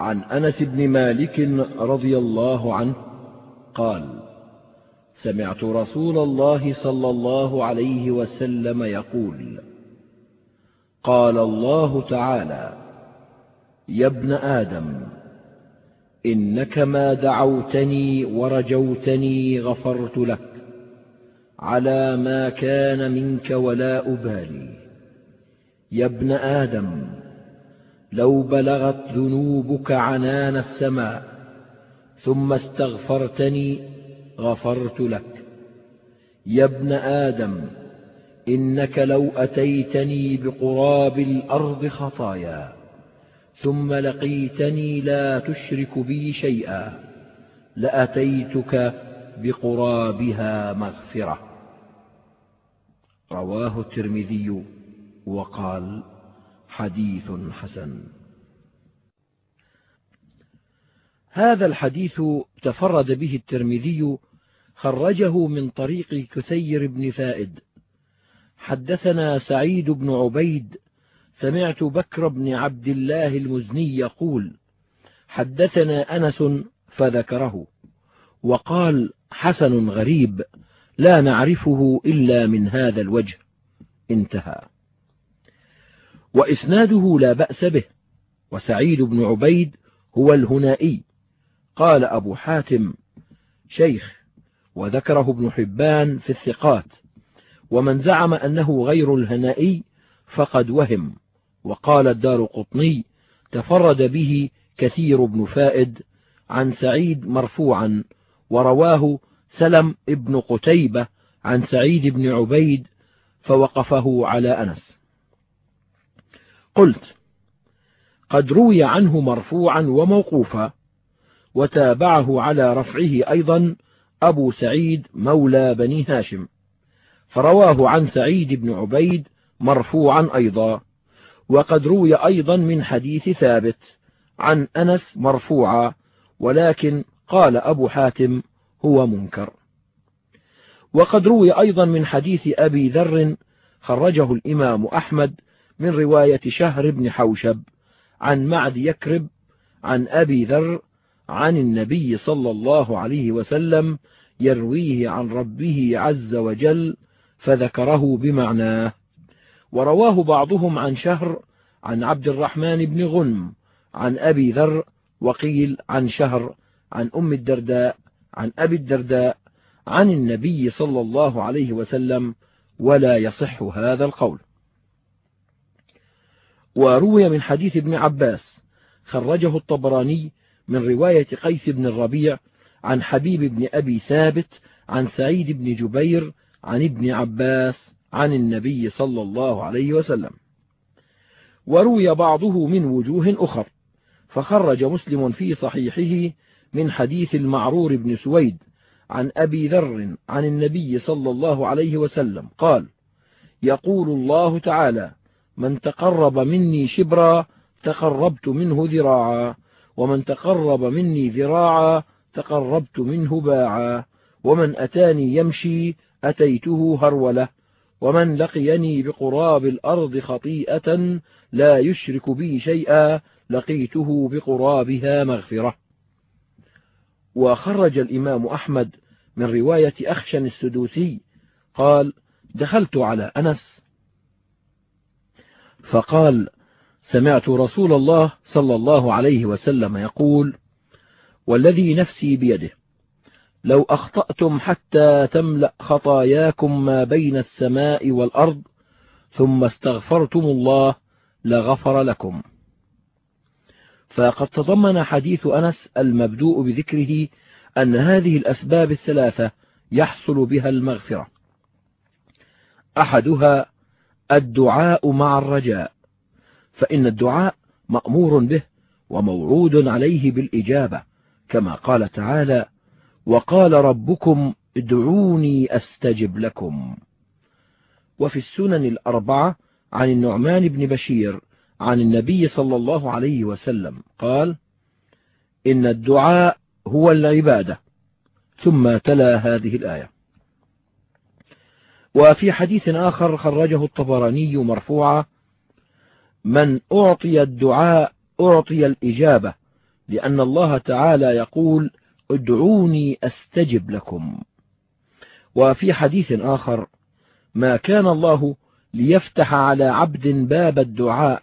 عن أنس بن مالك رضي الله عنه قال سمعت رسول الله صلى الله عليه وسلم يقول قال الله تعالى يا ابن آدم إنك ما دعوتني ورجوتني غفرت لك على ما كان منك ولا أبالي. يا ابن آدم لو بلغت ذنوبك عنان السماء ثم استغفرتني غفرت لك. يا ابن آدم إنك لو أتيتني بقراب الأرض خطايا ثم لقيتني لا تشرك بي شيئا لأتيتك بقرابها مغفرة. رواه الترمذي وقال حديث حسن. هذا الحديث تفرد به الترمذي خرجه من طريق كثير بن فائد. حدثنا سعيد بن عبيد سمعت بكر بن عبد الله المزني يقول حدثنا أنس فذكره وقال حسن غريب لا نعرفه إلا من هذا الوجه. انتهى. وإسناده لا بأس به. وسعيد بن عبيد هو الهنائي. قال أبو حاتم شيخ وذكره ابن حبان في الثقات. ومن زعم أنه غير الهنائي فقد وهم. وقال الدار قطني تفرد به كثير بن فائد عن سعيد مرفوعا ورواه سلم ابن قتيبة عن سعيد بن عبيد فوقفه على أنس. قلت قد روي عنه مرفوعا وموقوفا وتابعه على رفعه أيضا أبو سعيد مولى بني هاشم فرواه عن سعيد بن عبيد مرفوعا أيضا وقد روي أيضا من حديث ثابت عن أنس مرفوعا ولكن قال أبو حاتم هو منكر. وقد روي أيضا من حديث أبي ذر خرجه الإمام أحمد من رواية شهر بن حوشب عن معد يكرب عن أبي ذر عن النبي صلى الله عليه وسلم يرويه عن ربه عز وجل فذكره بمعناه. ورواه بعضهم عن شهر عن عبد الرحمن بن غنم عن أبي ذر وقيل عن شهر عن أم الدرداء عن أبي الدرداء عن النبي صلى الله عليه وسلم ولا يصح هذا القول. وروي من حديث ابن عباس خرجه الطبراني من رواية قيس بن الربيع عن حبيب بن أبي ثابت عن سعيد بن جبير عن ابن عباس عن النبي صلى الله عليه وسلم. وروي بعضه من وجوه أخر فخرج مسلم في صحيحه من حديث المعرور بن سويد عن أبي ذر عن النبي صلى الله عليه وسلم قال يقول الله تعالى من تقرب مني شبرا تقربت منه ذراعا. ومن تقرب مني ذراعا تقربت منه باعا. ومن أتاني يمشي أتيته هرولة. ومن لقيني بقراب الأرض خطيئة لا يشرك بي شيئا لقيته بقرابها مغفرة. وخرج الإمام أحمد من رواية أخشن السدوسي قال دخلت على أنس فقال سمعت رسول الله صلى الله عليه وسلم يقول والذي نفسي بيده لو أخطأتم حتى تملأ خطاياكم ما بين السماء والأرض ثم استغفرتم الله لغفر لكم. فقد تضمن حديث أنس المبدوء بذكره أن هذه الأسباب الثلاثة يحصل بها المغفرة. أحدها الدعاء مع الرجاء فإن الدعاء مأمور به وموعود عليه بالإجابة كما قال تعالى وقال ربكم ادعوني أستجب لكم. وفي السنن الأربعة عن النعمان بن بشير عن النبي صلى الله عليه وسلم قال إن الدعاء هو العبادة. ثم تلا هذه الآية. وفي حديث آخر خرجه الطبراني مرفوعا من أعطي الدعاء أعطي الإجابة لأن الله تعالى يقول ادعوني أستجب لكم. وفي حديث آخر ما كان الله ليفتح على عبد باب الدعاء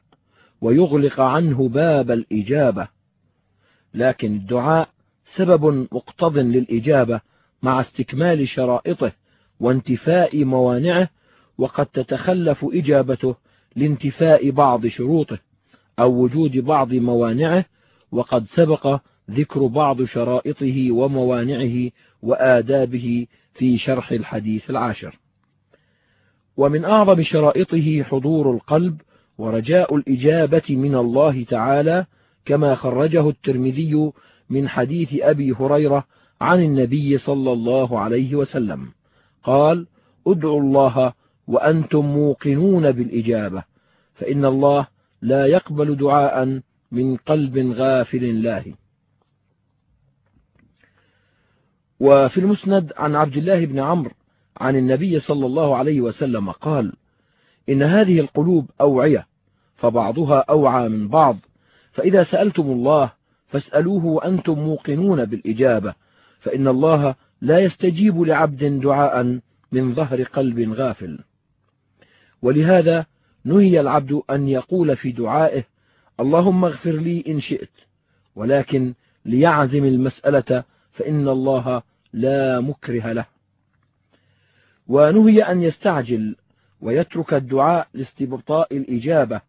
ويغلق عنه باب الإجابة. لكن الدعاء سبب مقتض للإجابة مع استكمال شرائطه وانتفاء موانعه وقد تتخلف إجابته لانتفاء بعض شروطه أو وجود بعض موانعه وقد سبق ذكر بعض شرائطه وموانعه وآدابه في شرح الحديث العاشر. ومن أعظم شرائطه حضور القلب ورجاء الإجابة من الله تعالى كما خرجه الترمذي من حديث أبي هريرة عن النبي صلى الله عليه وسلم. قال ادعوا الله وأنتم موقنون بالإجابة فإن الله لا يقبل دعاء من قلب غافل لاهٍ وفي المسند عن عبد الله بن عمرو عن النبي صلى الله عليه وسلم قال إن هذه القلوب أوعية فبعضها أوعى من بعض فإذا سألتم الله فاسألوه وأنتم موقنون بالإجابة فإن الله لا يستجيب لعبد دعاء من ظهر قلب غافل. ولهذا نهي العبد أن يقول في دعائه اللهم اغفر لي إن شئت ولكن ليعزم المسألة فإن الله لا مكره له. ونهي أن يستعجل ويترك الدعاء لاستبطاء الإجابة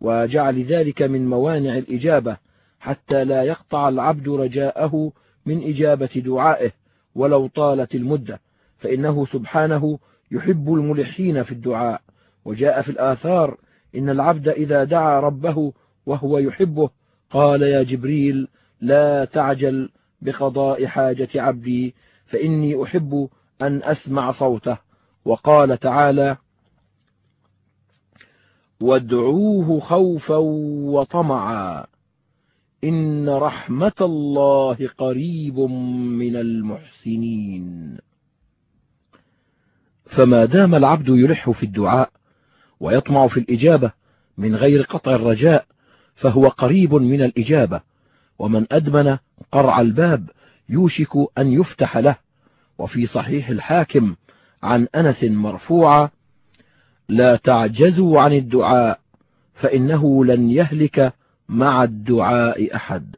وجعل ذلك من موانع الإجابة حتى لا يقطع العبد رجاءه من إجابة دعائه. ولو طالت المدة فإنه سبحانه يحب الملحين في الدعاء. وجاء في الآثار إن العبد إذا دعا ربه وهو يحبه قال يا جبريل لا تعجل بقضاء حاجة عبدي فإني أحب أن أسمع صوته. وقال تعالى وادعوه خوفا وطمعا إن رحمة الله قريب من المحسنين. فما دام العبد يلح في الدعاء ويطمع في الإجابة من غير قطع الرجاء فهو قريب من الإجابة ومن أدمن قرع الباب يوشك أن يفتح له. وفي صحيح الحاكم عن أنس مرفوعا لا تعجزوا عن الدعاء فإنه لن يهلك مع الدعاء أحد.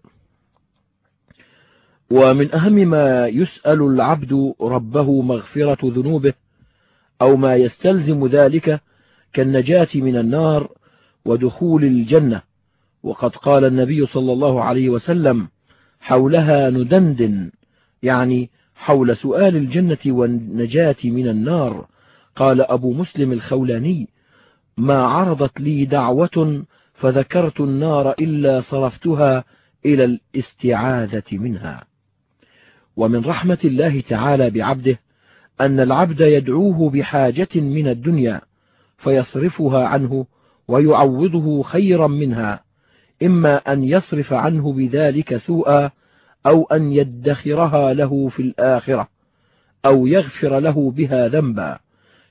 ومن أهم ما يسأل العبد ربه مغفرة ذنوبه أو ما يستلزم ذلك كالنجاة من النار ودخول الجنة. وقد قال النبي صلى الله عليه وسلم حولها ندندن يعني حول سؤال الجنة والنجاة من النار. قال أبو مسلم الخولاني ما عرضت لي دعوة فذكرت النار إلا صرفتها إلى الاستعاذة منها. ومن رحمة الله تعالى بعبده أن العبد يدعوه بحاجة من الدنيا فيصرفها عنه ويعوضه خيرا منها إما أن يصرف عنه بذلك سوءا أو أن يدخرها له في الآخرة أو يغفر له بها ذنبا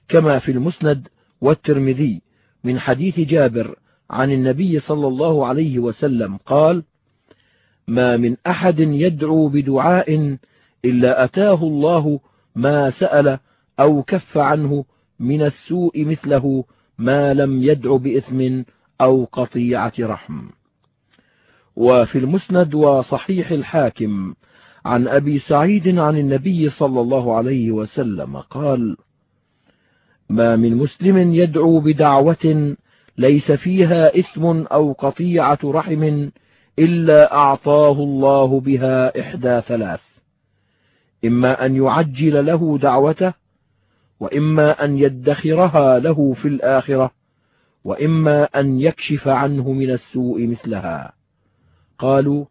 كما في المسند والترمذي من حديث جابر عن النبي صلى الله عليه وسلم قال ما من أحد يدعو بدعاء إلا أتاه الله ما سأل أو كف عنه من السوء مثله ما لم يدع بإثم أو قطيعة رحم. وفي المسند وصحيح الحاكم عن أبي سعيد عن النبي صلى الله عليه وسلم قال ما من مسلم يدعو بدعوة ليس فيها إثم أو قطيعة رحم إلا أعطاه الله بها إحدى ثلاث. إما أن يعجل له دعوته وإما أن يدخرها له في الآخرة وإما أن يكشف عنه من السوء مثلها. قالوا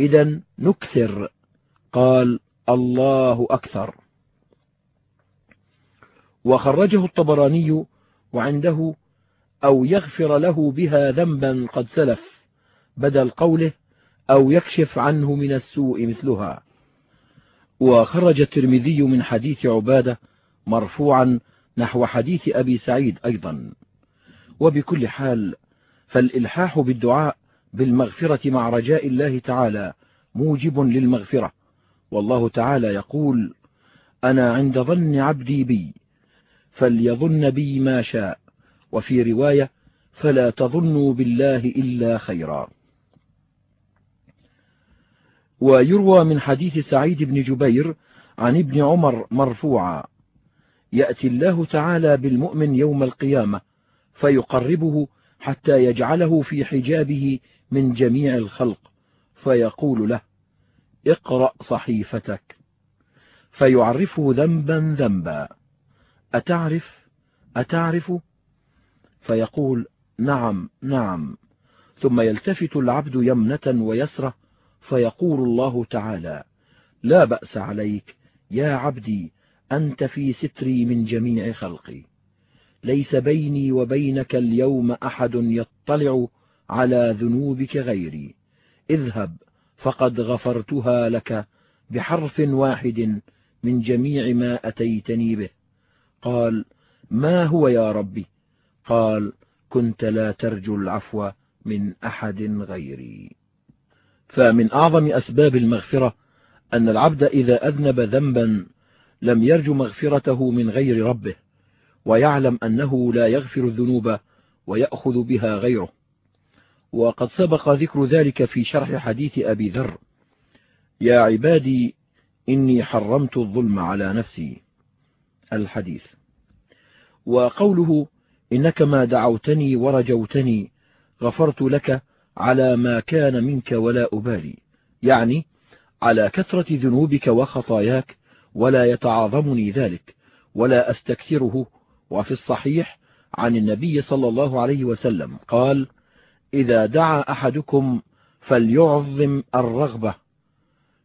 إذا نكثر. قال الله أكثر. وخرجه الطبراني وعنده أو يغفر له بها ذنبا قد سلف بدل قوله أو يكشف عنه من السوء مثلها. وخرج الترمذي من حديث عبادة مرفوعا نحو حديث أبي سعيد أيضا. وبكل حال فالإلحاح بالدعاء بالمغفرة مع رجاء الله تعالى موجب للمغفرة. والله تعالى يقول أنا عند ظن عبدي بي فليظن بي ما شاء. وفي رواية فلا تظنوا بالله إلا خيرا. ويروى من حديث سعيد بن جبير عن ابن عمر مرفوعا يأتي الله تعالى بالمؤمن يوم القيامة فيقربه حتى يجعله في حجابه من جميع الخلق فيقول له اقرأ صحيفتك. فيعرفه ذنبا ذنبا. أتعرف؟ أتعرف؟ فيقول نعم نعم. ثم يلتفت العبد يمنة ويسرة فيقول الله تعالى لا بأس عليك يا عبدي أنت في ستري من جميع خلقي. ليس بيني وبينك اليوم أحد يطلع على ذنوبك غيري. اذهب فقد غفرتها لك بحرف واحد من جميع ما أتيتني به. قال ما هو يا ربي؟ قال كنت لا ترجو العفو من أحد غيري. فمن أعظم أسباب المغفرة أن العبد إذا أذنب ذنبا لم يرج مغفرته من غير ربه ويعلم أنه لا يغفر الذنوب ويأخذ بها غيره. وقد سبق ذكر ذلك في شرح حديث أبي ذر يا عبادي إني حرمت الظلم على نفسي. الحديث. وقوله إنك ما دعوتني ورجوتني غفرت لك على ما كان منك ولا أبالي. يعني على كثرة ذنوبك وخطاياك ولا يتعاظمني ذلك ولا أستكثره. وفي الصحيح عن النبي صلى الله عليه وسلم قال إذا دعا أحدكم فليعظم الرغبة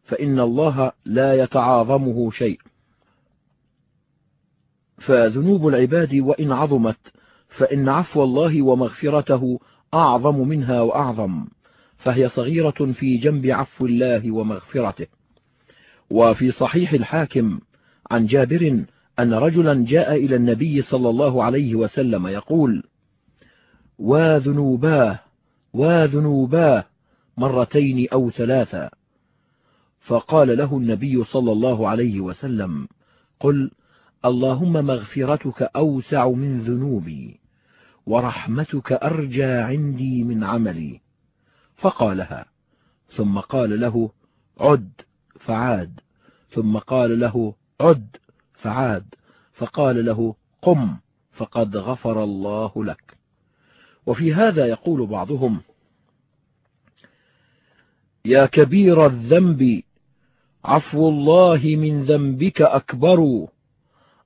فإن الله لا يتعاظمه شيء. فذنوب العباد وإن عظمت فإن عفو الله ومغفرته أعظم منها وأعظم فهي صغيرة في جنب عفو الله ومغفرته. وفي صحيح الحاكم عن جابر أن رجلا جاء إلى النبي صلى الله عليه وسلم يقول وذنوباه وذنوباه مرتين أو ثلاثا فقال له النبي صلى الله عليه وسلم قل اللهم مغفرتك أوسع من ذنوبي. ورحمتك أرجى عندي من عملي. فقالها ثم قال له عد فعاد. ثم قال له عد فعاد. فقال له قم فقد غفر الله لك. وفي هذا يقول بعضهم يا كبير الذنب عفو الله من ذنبك أكبر.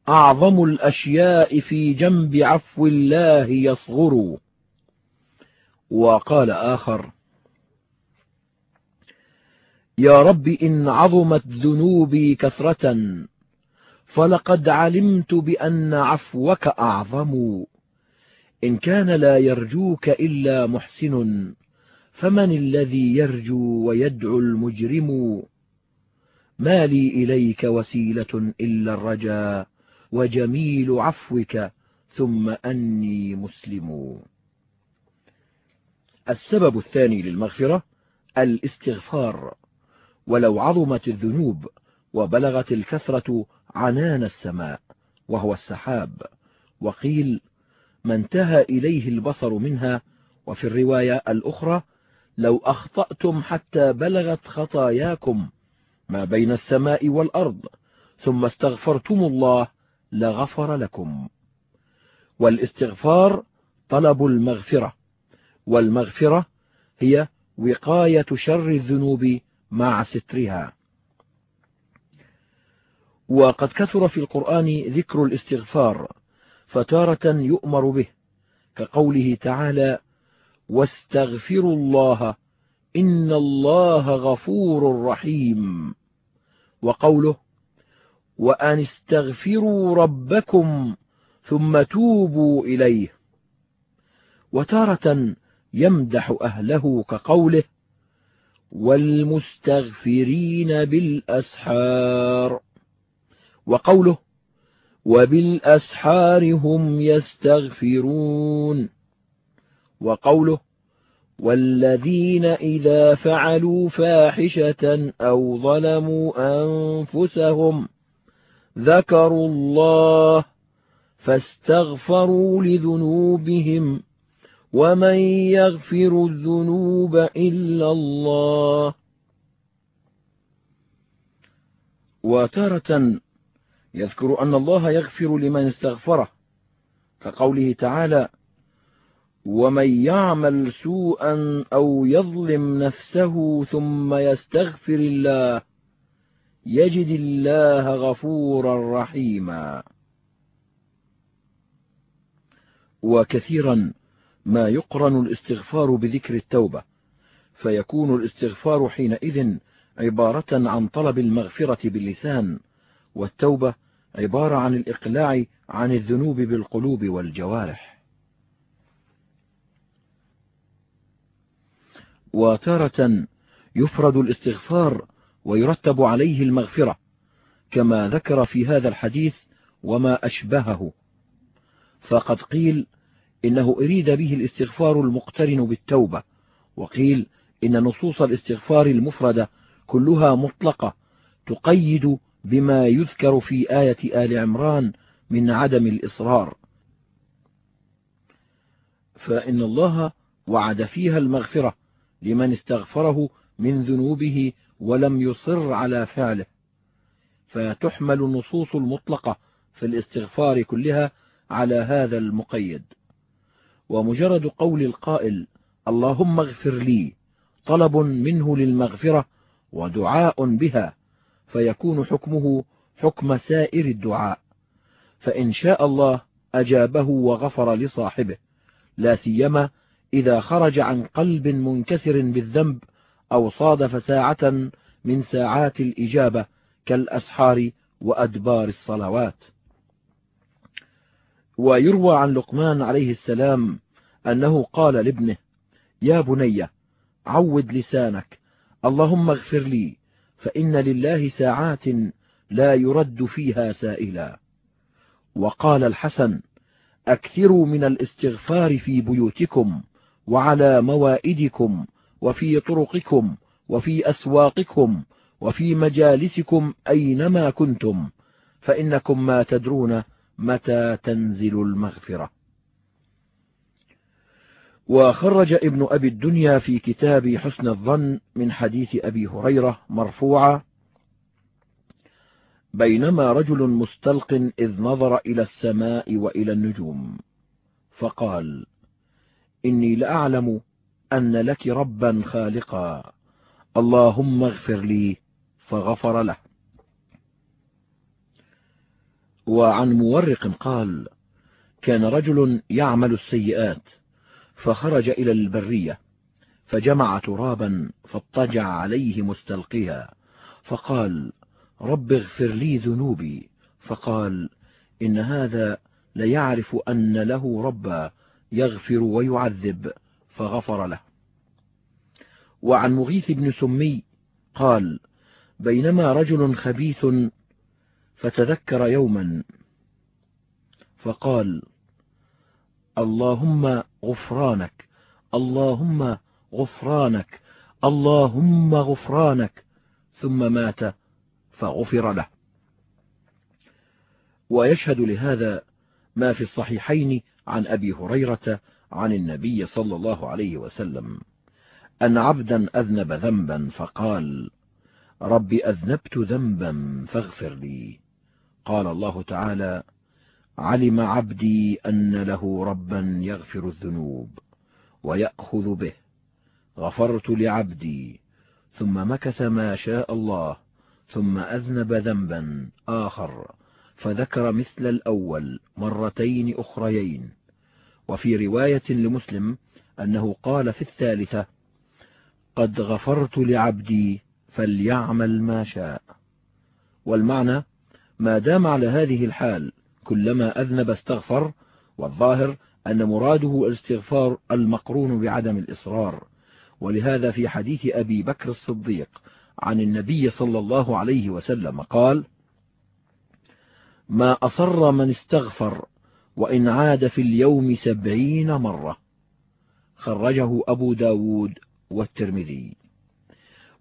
أعظم الأشياء في جنب عفو الله يصغر. وقال آخر يا رب إن عظمت ذنوبي كثرة فلقد علمت بأن عفوك أعظم. إن كان لا يرجوك إلا محسن فمن الذي يرجو ويدعو المجرم؟ ما لي إليك وسيلة إلا الرجاء وجميل عفوك ثم أني مسلم. السبب الثاني للمغفرة الاستغفار ولو عظمت الذنوب وبلغت الكثرة عنان السماء وهو السحاب. وقيل ما انتهى إليه البصر منها. وفي الرواية الأخرى لو أخطأتم حتى بلغت خطاياكم ما بين السماء والأرض ثم استغفرتم الله لغفر لكم. والاستغفار طلب المغفرة. والمغفرة هي وقاية شر الذنوب مع سترها. وقد كثر في القرآن ذكر الاستغفار فتارة يؤمر به كقوله تعالى واستغفروا الله إن الله غفور رحيم وقوله وأن استغفروا ربكم ثم توبوا إليه. وتارة يمدح أهله كقوله والمستغفرين بالأسحار. وقوله وبالأسحار هم يستغفرون. وقوله والذين إذا فعلوا فاحشة أو ظلموا أنفسهم ذكروا الله فاستغفروا لذنوبهم ومن يغفر الذنوب إلا الله. وتارة يذكر أن الله يغفر لمن استغفره كقوله تعالى ومن يعمل سوءا أو يظلم نفسه ثم يستغفر الله يجد الله غفورا رحيما. وكثيرا ما يقرن الاستغفار بذكر التوبة فيكون الاستغفار حينئذ عبارة عن طلب المغفرة باللسان والتوبة عبارة عن الإقلاع عن الذنوب بالقلوب والجوارح. وتارة يفرد الاستغفار ويرتب عليه المغفرة كما ذكر في هذا الحديث وما أشبهه. فقد قيل إنه أريد به الاستغفار المقترن بالتوبة وقيل إن نصوص الاستغفار المفردة كلها مطلقة تقيد بما يذكر في آية آل عمران من عدم الإصرار. فإن الله وعد فيها المغفرة لمن استغفره من ذنوبه ولم يصر على فعله. فتحمل النصوص المطلقة في الاستغفار كلها على هذا المقيد. ومجرد قول القائل اللهم اغفر لي طلب منه للمغفرة ودعاء بها فيكون حكمه حكم سائر الدعاء. فإن شاء الله أجابه وغفر لصاحبه لا سيما إذا خرج عن قلب منكسر بالذنب أو صادف ساعة من ساعات الإجابة كالأسحار وأدبار الصلوات. ويروى عن لقمان عليه السلام أنه قال لابنه يا بني عود لسانك اللهم اغفر لي فإن لله ساعات لا يرد فيها سائلا. وقال الحسن أكثروا من الاستغفار في بيوتكم وعلى موائدكم وفي طرقكم وفي أسواقكم وفي مجالسكم أينما كنتم فإنكم ما تدرون متى تنزل المغفرة. وخرج ابن أبي الدنيا في كتاب حسن الظن من حديث أبي هريرة مرفوعا بينما رجل مستلق إذ نظر إلى السماء وإلى النجوم فقال إني لأعلم أن لك ربا خالقا. اللهم اغفر لي فغفر له. وعن مورق قال كان رجل يعمل السيئات فخرج إلى البرية فجمع ترابا فاضطجع عليه مستلقيا فقال رب اغفر لي ذنوبي. فقال إن هذا ليعرف أن له ربا يغفر ويعذب. فغفر له. وعن مغيث بن سمي قال بينما رجل خبيث فتذكر يوما فقال اللهم غفرانك اللهم غفرانك اللهم غفرانك. ثم مات فغفر له. ويشهد لهذا ما في الصحيحين عن أبي هريرة عن النبي صلى الله عليه وسلم أن عبدا أذنب ذنبا فقال رب أذنبت ذنبا فاغفر لي. قال الله تعالى علم عبدي أن له ربا يغفر الذنوب ويأخذ به. غفرت لعبدي ثم مكث ما شاء الله ثم أذنب ذنبا آخر فذكر مثل الأول مرتين أخريين. وفي رواية لمسلم أنه قال في الثالثة قد غفرت لعبدي فليعمل ما شاء. والمعنى ما دام على هذه الحال كلما أذنب استغفر والظاهر أن مراده الاستغفار المقرون بعدم الإصرار. ولهذا في حديث أبي بكر الصديق عن النبي صلى الله عليه وسلم قال ما أصر من استغفر وإن عاد في اليوم سبعين مرة. خرجه أبو ب داود والترمذي.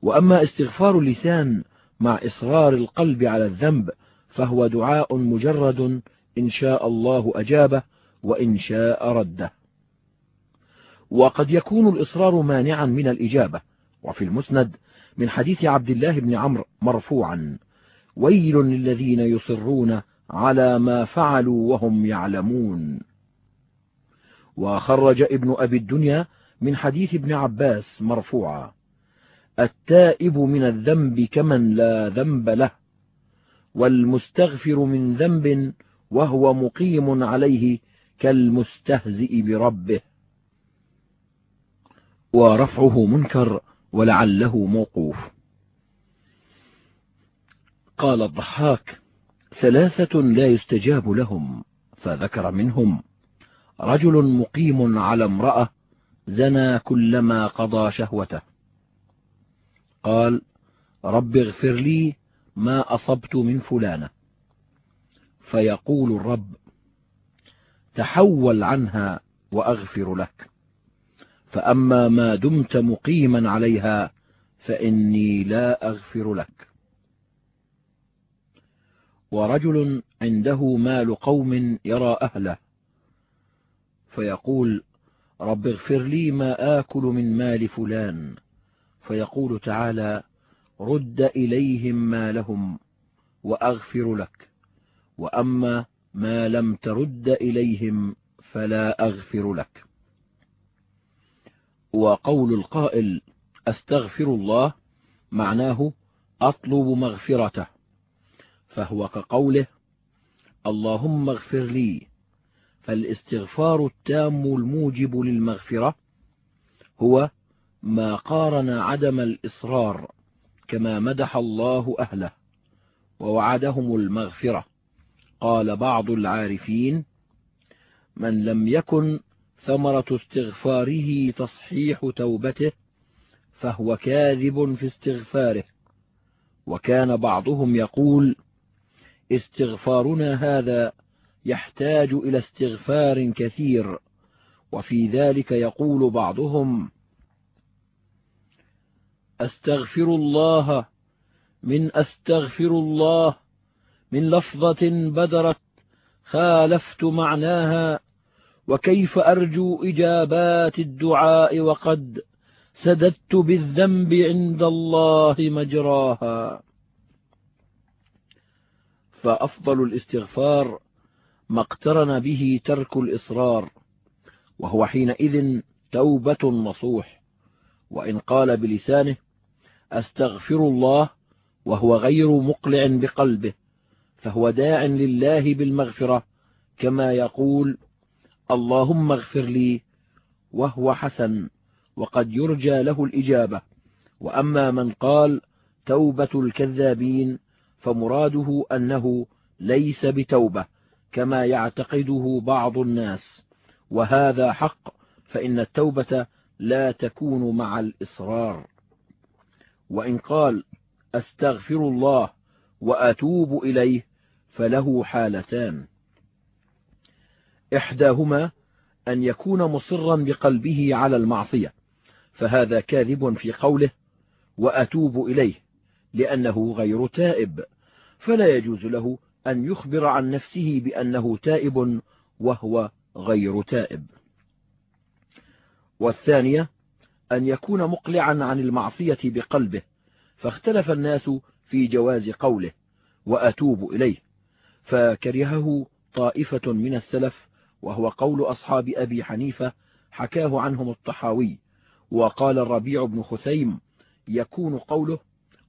وأما استغفار اللسان مع إصرار القلب على الذنب فهو دعاء مجرد إن شاء الله أجابه وإن شاء رده. وقد يكون الإصرار مانعا من الإجابة. وفي المسند من حديث عبد الله بن عمرو مرفوعا ويل للذين يصرون على ما فعلوا وهم يعلمون. وخرج ابن أبي الدنيا من حديث ابن عباس مرفوعا. التائب من الذنب كمن لا ذنب له والمستغفر من ذنب وهو مقيم عليه كالمستهزئ بربه. ورفعه منكر ولعله موقوف. قال الضحاك ثلاثة لا يستجاب لهم فذكر منهم رجل مقيم على امرأة زنى كلما قضى شهوته. قال رب اغفر لي ما أصبت من فلانة. فيقول الرب تحول عنها وأغفر لك. فأما ما دمت مقيما عليها فإني لا أغفر لك. ورجل عنده مال قوم يرى أهله. فيقول رب اغفر لي ما آكل من مال فلان. فيقول تعالى رد إليهم مالهم وأغفر لك. وأما ما لم ترد إليهم فلا أغفر لك. وقول القائل أستغفر الله معناه أطلب مغفرته. فهو كقوله اللهم اغفر لي فالاستغفار التام الموجب للمغفرة هو ما قارن عدم الإصرار كما مدح الله أهله ووعدهم المغفرة. قال بعض العارفين من لم يكن ثمرة استغفاره تصحيح توبته فهو كاذب في استغفاره. وكان بعضهم يقول استغفارنا هذا يحتاج إلى استغفار كثير. وفي ذلك يقول بعضهم أستغفر الله من أستغفر الله من لفظة بدرت خالفت معناها وكيف أرجو إجابات الدعاء وقد سددت بالذنب عند الله مجراها. فأفضل الاستغفار ما اقترن به ترك الإصرار وهو حينئذ توبة نصوح وإن قال بلسانه أستغفر الله وهو غير مقلع بقلبه فهو داع لله بالمغفرة كما يقول اللهم اغفر لي وهو حسن وقد يرجى له الإجابة وأما من قال توبة الكذابين فمراده أنه ليس بتوبة كما يعتقده بعض الناس. وهذا حق فإن التوبة لا تكون مع الإصرار. وإن قال أستغفر الله وأتوب إليه فله حالتان. إحداهما أن يكون مصرا بقلبه على المعصية فهذا كاذب في قوله وأتوب إليه. لأنه غير تائب فلا يجوز له أن يخبر عن نفسه بأنه تائب وهو غير تائب. والثانية أن يكون مقلعا عن المعصية بقلبه فاختلف الناس في جواز قوله وأتوب إليه فكرهه طائفة من السلف وهو قول أصحاب أبي حنيفة حكاه عنهم الطحاوي وقال الربيع بن خثيم يكون قوله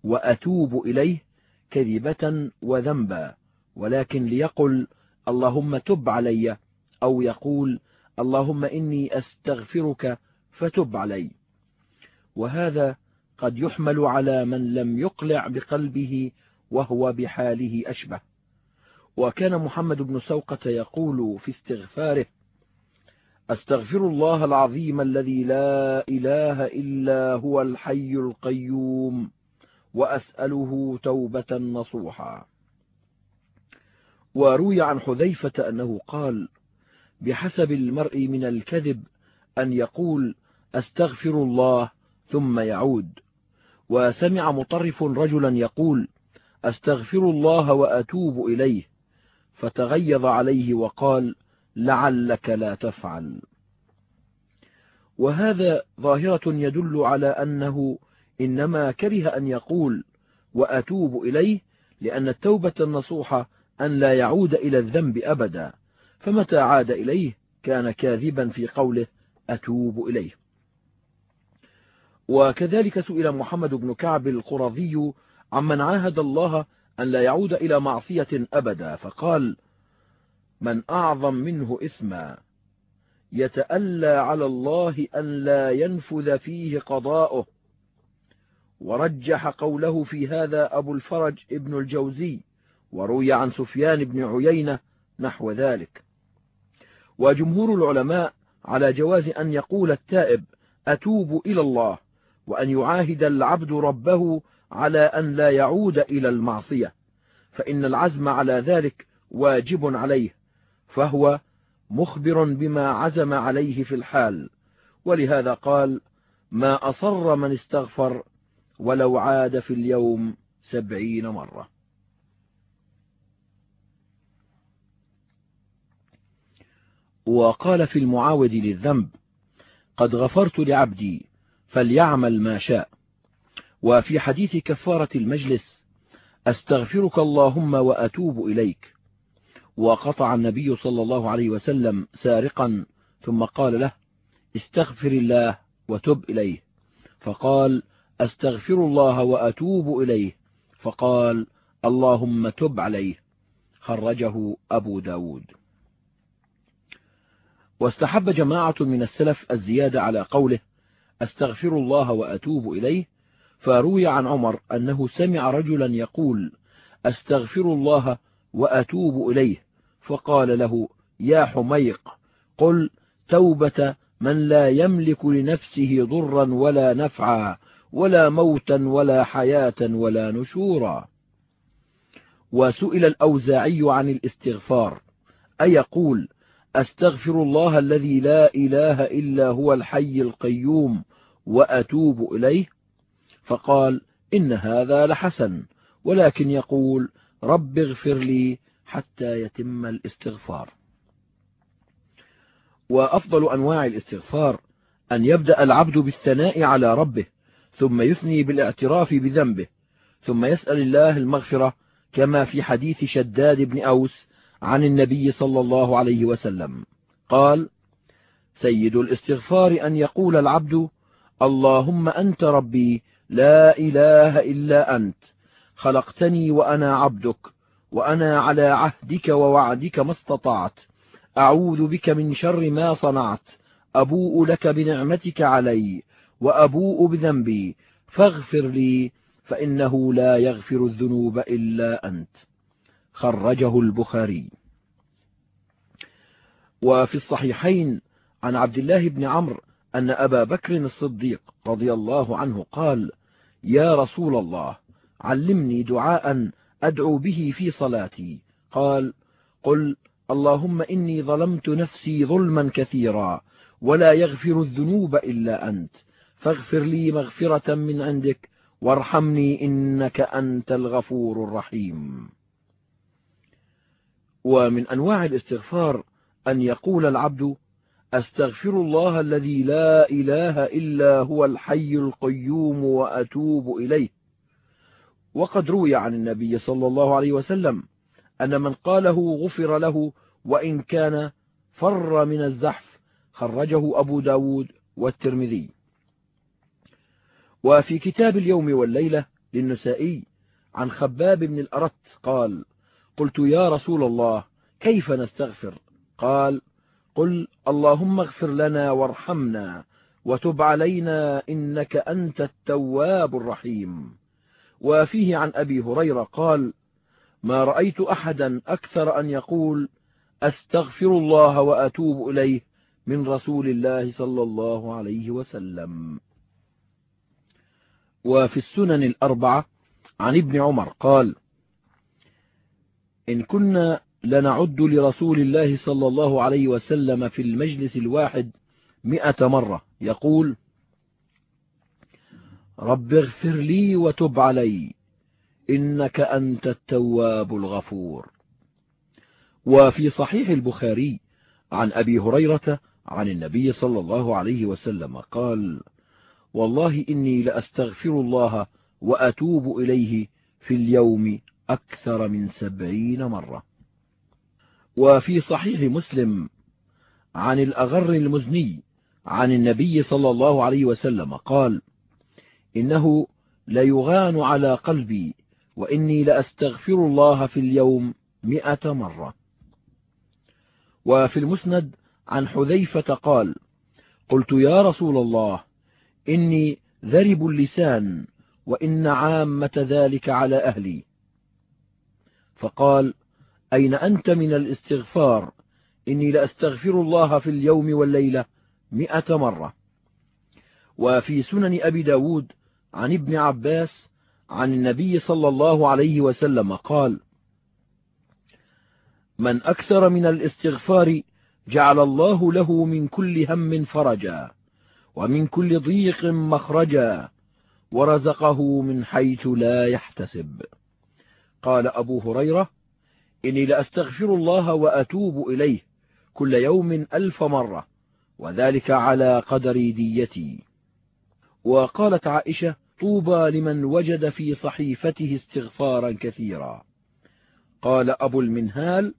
وأتوب إليه كذبة وذنبا ولكن ليقل اللهم تب علي أو يقول اللهم إني أستغفرك فتب علي. وهذا قد يحمل على من لم يقلع بقلبه وهو بحاله أشبه. وكان محمد بن سوقة يقول في استغفاره أستغفر الله العظيم الذي لا إله إلا هو الحي القيوم. وأسأله توبة نصوحا. وروي عن حذيفة أنه قال بحسب المرء من الكذب أن يقول أستغفر الله ثم يعود. وسمع مطرف رجلا يقول أستغفر الله وأتوب إليه. فتغيظ عليه وقال لعلك لا تفعل. وهذا ظاهرة يدل على أنه إنما كره أن يقول وأتوب إليه لأن التوبة النصوح أن لا يعود إلى الذنب أبدا. فمتى عاد إليه؟ كان كاذبا في قوله أتوب إليه. وكذلك سئل محمد بن كعب القرظي عمن عاهد الله أن لا يعود إلى معصية أبدا فقال من أعظم منه إثما يتألى على الله أن لا ينفذ فيه قضاؤه ورجح قوله في هذا أبو الفرج ابن الجوزي وروي عن سفيان بن عيينة نحو ذلك. وجمهور العلماء على جواز أن يقول التائب أتوب إلى الله وأن يعاهد العبد ربه على أن لا يعود إلى المعصية فإن العزم على ذلك واجب عليه فهو مخبر بما عزم عليه في الحال. ولهذا قال ما أصر من استغفر ولو عاد في اليوم سبعين مرة. وقال في المعاود للذنب قد غفرت لعبدي فليعمل ما شاء. وفي حديث كفارة المجلس أستغفرك اللهم وأتوب إليك. وقطع النبي صلى الله عليه وسلم سارقا ثم قال له استغفر الله وتب إليه. فقال أستغفر الله وأتوب إليه. فقال اللهم تب عليه. خرجه أبو ب داود. واستحب جماعة من السلف الزيادة على قوله أستغفر الله وأتوب إليه فروي عن عمر أنه سمع رجلا يقول أستغفر الله وأتوب إليه. فقال له يا حميق قل توبة من لا يملك لنفسه ضرا ولا نفعا. ولا موتا ولا حياة ولا نشورا. وسئل الأوزاعي عن الاستغفار أيقول أستغفر الله الذي لا إله إلا هو الحي القيوم وأتوب إليه؟ فقال إن هذا لحسن ولكن يقول رب اغفر لي حتى يتم الاستغفار. وأفضل أنواع الاستغفار أن يبدأ العبد بالثناء على ربه ثم يثني بالاعتراف بذنبه ثم يسأل الله المغفرة كما في حديث شداد بن أوس عن النبي صلى الله عليه وسلم. قال سيد الاستغفار أن يقول العبد اللهم أنت ربي لا إله إلا أنت خلقتني وأنا عبدك وأنا على عهدك ووعدك ما استطعت أعوذ بك من شر ما صنعت أبوء لك بنعمتك علي وأبوء بذنبي فاغفر لي فإنه لا يغفر الذنوب إلا أنت. خرجه البخاري. وفي الصحيحين عن عبد الله بن عمرو أن أبا بكر الصديق رضي الله عنه قال يا رسول الله علمني دعاء أدعو به في صلاتي. قال قل اللهم إني ظلمت نفسي ظلما كثيرا ولا يغفر الذنوب إلا أنت. فاغفر لي مغفرة من عندك وارحمني إنك أنت الغفور الرحيم. ومن أنواع الاستغفار أن يقول العبد أستغفر الله الذي لا إله إلا هو الحي القيوم وأتوب إليه. وقد روي عن النبي صلى الله عليه وسلم أن من قاله غفر له وإن كان فر من الزحف خرجه أبو ب داود والترمذي. وفي كتاب اليوم والليلة للنسائي عن خباب بن الأرت قال قلت يا رسول الله كيف نستغفر؟ قال قل اللهم اغفر لنا وارحمنا وتب علينا إنك أنت التواب الرحيم. وفيه عن أبي هريرة قال ما رأيت أحدا أكثر أن يقول أستغفر الله وأتوب إليه من رسول الله صلى الله عليه وسلم. وفي السنن الأربعة عن ابن عمر قال إن كنا لنعد لرسول الله صلى الله عليه وسلم في المجلس الواحد مئة مرة. يقول رب اغفر لي وتب علي إنك أنت التواب الغفور. وفي صحيح البخاري عن أبي هريرة عن النبي صلى الله عليه وسلم قال والله إني لأستغفر الله وأتوب إليه في اليوم أكثر من سبعين مرة. وفي صحيح مسلم عن الأغر المزني عن النبي صلى الله عليه وسلم قال إنه ليغان على قلبي وإني لأستغفر الله في اليوم م مرة. وفي المسند عن حذيفة قال قلت يا رسول الله إني ذرب اللسان وإن عامة ذلك على أهلي. فقال أين أنت من الاستغفار؟ إني لأستغفر الله في اليوم والليلة م مرة. وفي سنن أبي ب داود عن ابن عباس عن النبي صلى الله عليه وسلم قال من أكثر من الاستغفار جعل الله له من كل هم فرجا. ومن كل ضيق مخرجا ورزقه من حيث لا يحتسب. قال أبو هريرة إني لأستغفر الله وأتوب إليه كل يوم ألف مرة وذلك على قدر ديتي. وقالت عائشة طوبى لمن وجد في صحيفته استغفارا كثيرا. قال أبو المنهال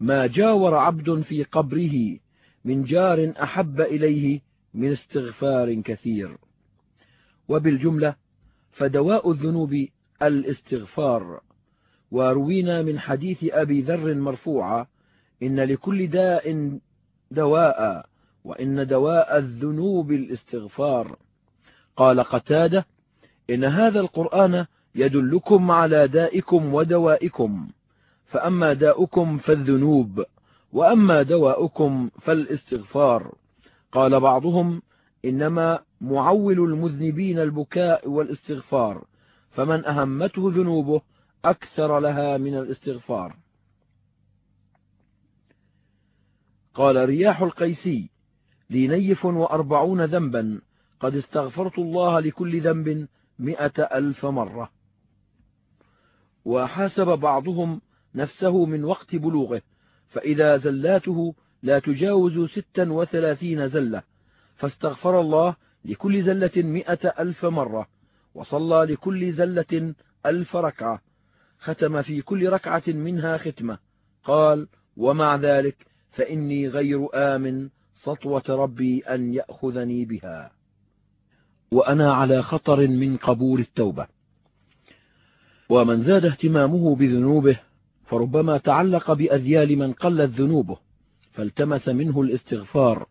ما جاور عبد في قبره من جار أحب إليه من استغفار كثير. وبالجملة فدواء الذنوب الاستغفار. وروينا من حديث أبي ذر مرفوعا إن لكل داء دواء وإن دواء الذنوب الاستغفار. قال قتادة إن هذا القرآن يدلكم على دائكم ودوائكم فأما داؤكم فالذنوب وأما دواؤكم فالاستغفار. قال بعضهم إنما معول المذنبين البكاء والاستغفار فمن أهمته ذنوبه أكثر لها من الاستغفار. قال رياح القيسي لي نيف وأربعون ذنبا قد استغفرت الله لكل ذنب م ألف مرة. وحاسب بعضهم نفسه من وقت بلوغه فإذا زلاته لا تجاوز ستا وثلاثين زلة فاستغفر الله لكل زلة م ألف مرة وصلى لكل زلة ألف ركعة ختم في كل ركعة منها ختمة. قال ومع ذلك فإني غير آمن سطوة ربي أن يأخذني بها. وأنا على خطر من قبول التوبة. ومن زاد اهتمامه بذنوبه فربما تعلق بأذيال من قلت ذنوبه. فالتمس منه الاستغفار.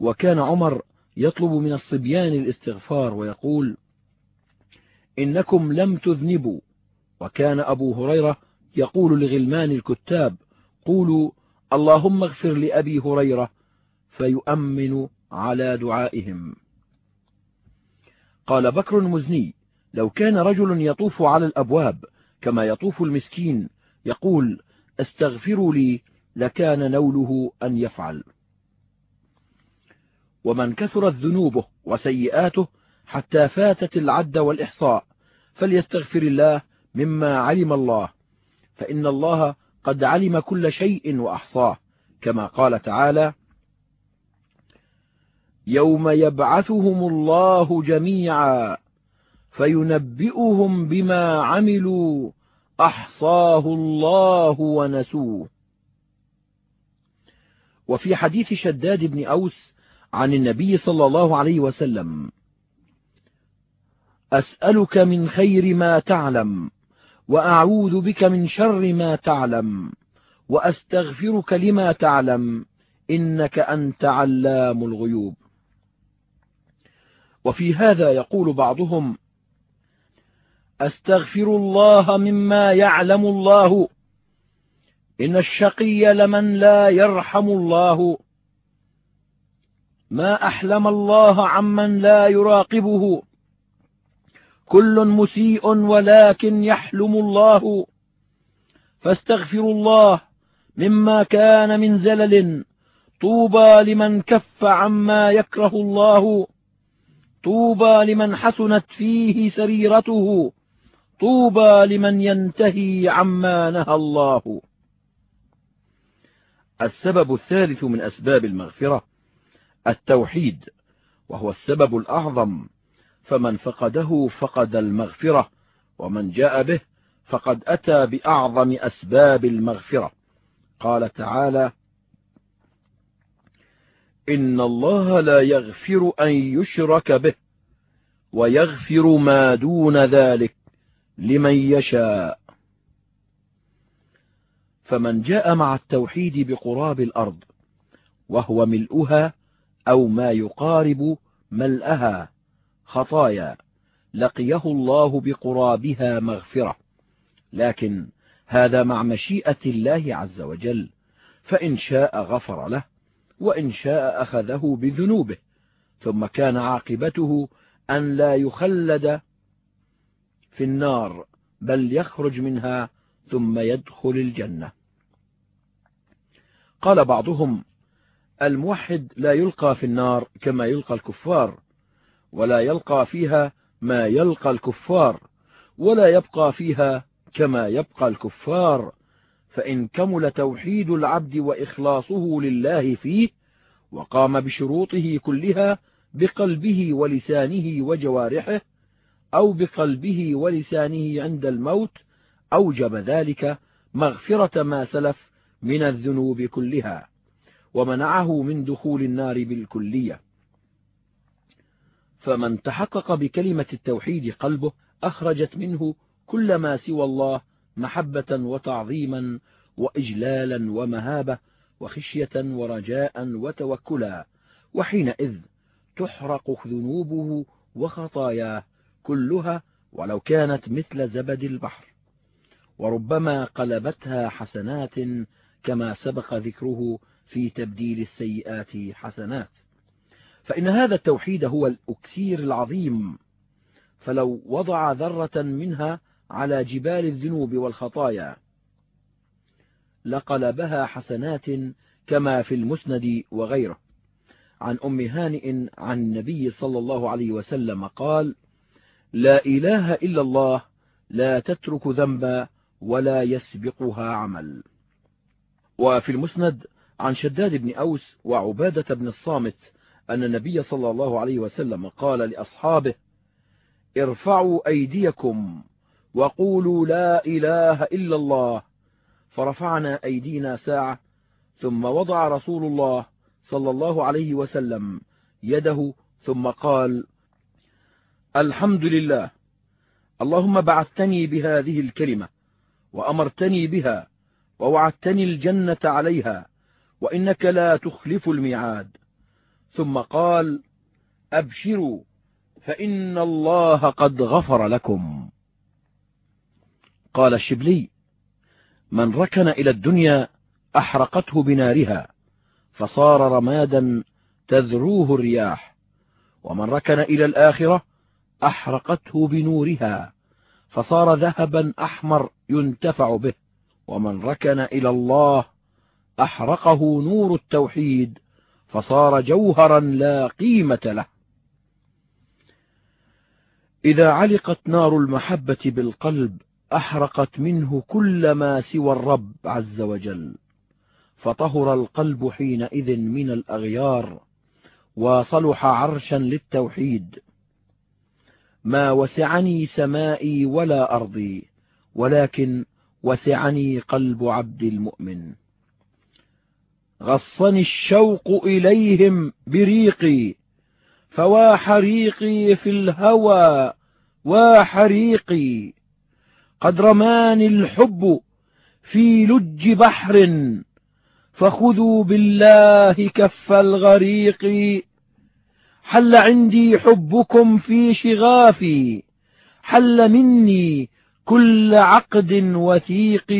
وكان عمر يطلب من الصبيان الاستغفار ويقول إنكم لم تذنبوا. وكان أبو هريرة يقول لغلمان الكتاب قولوا اللهم اغفر لأبي هريرة فيؤمن على دعائهم. قال بكر المزني لو كان رجل يطوف على الأبواب كما يطوف المسكين يقول استغفروا لي لكان نوله أن يفعل. ومن كثرت ذنوبه وسيئاته حتى فاتت العد والإحصاء فليستغفر الله مما علم الله فإن الله قد علم كل شيء وأحصاه كما قال تعالى يوم يبعثهم الله جميعا فينبئهم بما عملوا أحصاه الله ونسوه. وفي حديث شداد بن أوس عن النبي صلى الله عليه وسلم أسألك من خير ما تعلم وأعوذ بك من شر ما تعلم وأستغفرك لما تعلم إنك أنت علام الغيوب. وفي هذا يقول بعضهم أستغفر الله مما يعلم الله إن الشقي لمن لا يرحم الله. ما أحلم الله عمن لا يراقبه. كل مسيء ولكن يحلم الله. فاستغفروا الله مما كان من زلل. طوبى لمن كف عما يكره الله. طوبى لمن حسنت فيه سريرته. طوبى لمن ينتهي عما نهى الله. السبب الثالث من أسباب المغفرة التوحيد وهو السبب الأعظم. فمن فقده فقد المغفرة ومن جاء به فقد أتى بأعظم أسباب المغفرة. قال تعالى إن الله لا يغفر أن يشرك به ويغفر ما دون ذلك لمن يشاء. فمن جاء مع التوحيد بقراب الأرض وهو ملؤها أو ما يقارب ملأها خطايا لقيه الله بقرابها مغفرة. لكن هذا مع مشيئة الله عز وجل فإن شاء غفر له وإن شاء أخذه بذنوبه ثم كان عاقبته أن لا يخلد في النار بل يخرج منها ثم يدخل الجنة. قال بعضهم الموحد لا يلقى في النار كما يلقى الكفار ولا يلقى فيها ما يلقى الكفار ولا يبقى فيها كما يبقى الكفار. فإن كمل توحيد العبد وإخلاصه لله فيه وقام بشروطه كلها بقلبه ولسانه وجوارحه أو بقلبه ولسانه عند الموت أوجب ذلك مغفرة ما سلف من الذنوب كلها ومنعه من دخول النار بالكلية. فمن تحقق بكلمة التوحيد قلبه أخرجت منه كل ما سوى الله محبة وتعظيما وإجلالا ومهابة وخشية ورجاء وتوكلا وحينئذ تحرق ذنوبه وخطاياه كلها ولو كانت مثل زبد البحر. وربما قلبتها حسنات كما سبق ذكره في تبديل السيئات حسنات. فإن هذا التوحيد هو الأكسير العظيم فلو وضع ذرة منها على جبال الذنوب والخطايا لقلبها حسنات كما في المسند وغيره. عن أم هانئ عن النبي صلى الله عليه وسلم قال لا إله إلا الله لا تترك ذنبا ولا يسبقها عمل. وفي المسند عن شداد بن أوس وعبادة بن الصامت أن النبي صلى الله عليه وسلم قال لأصحابه ارفعوا أيديكم وقولوا لا إله إلا الله. فرفعنا أيدينا ساعة ثم وضع رسول الله صلى الله عليه وسلم يده ثم قال الحمد لله. اللهم بعثتني بهذه الكلمة وأمرتني بها ووعدتني الجنة عليها وإنك لا تخلف الميعاد. ثم قال أبشروا فإن الله قد غفر لكم. قال الشبلي من ركن إلى الدنيا أحرقته بنارها فصار رمادا تذروه الرياح ومن ركن إلى الآخرة أحرقته بنورها. فصار ذهبا أحمر ينتفع به ومن ركن إلى الله أحرقه نور التوحيد فصار جوهرا لا قيمة له. إذا علقت نار المحبة بالقلب أحرقت منه كل ما سوى الرب عز وجل. فطهر القلب حينئذ من الأغيار وصلح عرشا للتوحيد. ما وسعني سمائي ولا أرضي ولكن وسعني قلب عبد المؤمن. غصني الشوق إليهم بريقي فوا حريقي في الهوى وحريقي قد رماني الحب في لج بحر فخذوا بالله كف الغريق. حل عندي حبكم في شغافي؟ حل مني كل عقد وثيق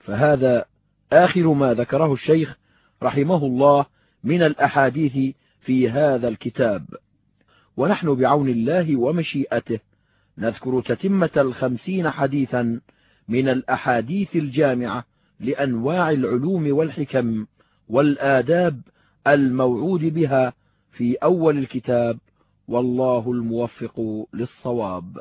فهذا آخر ما ذكره الشيخ رحمه الله من الأحاديث في هذا الكتاب. ونحن بعون الله ومشيئته نذكر تتمة الخمسين حديثا من الأحاديث الجامعة لأنواع العلوم والحكم والآداب الموعود بها في أول الكتاب والله الموفق للصواب.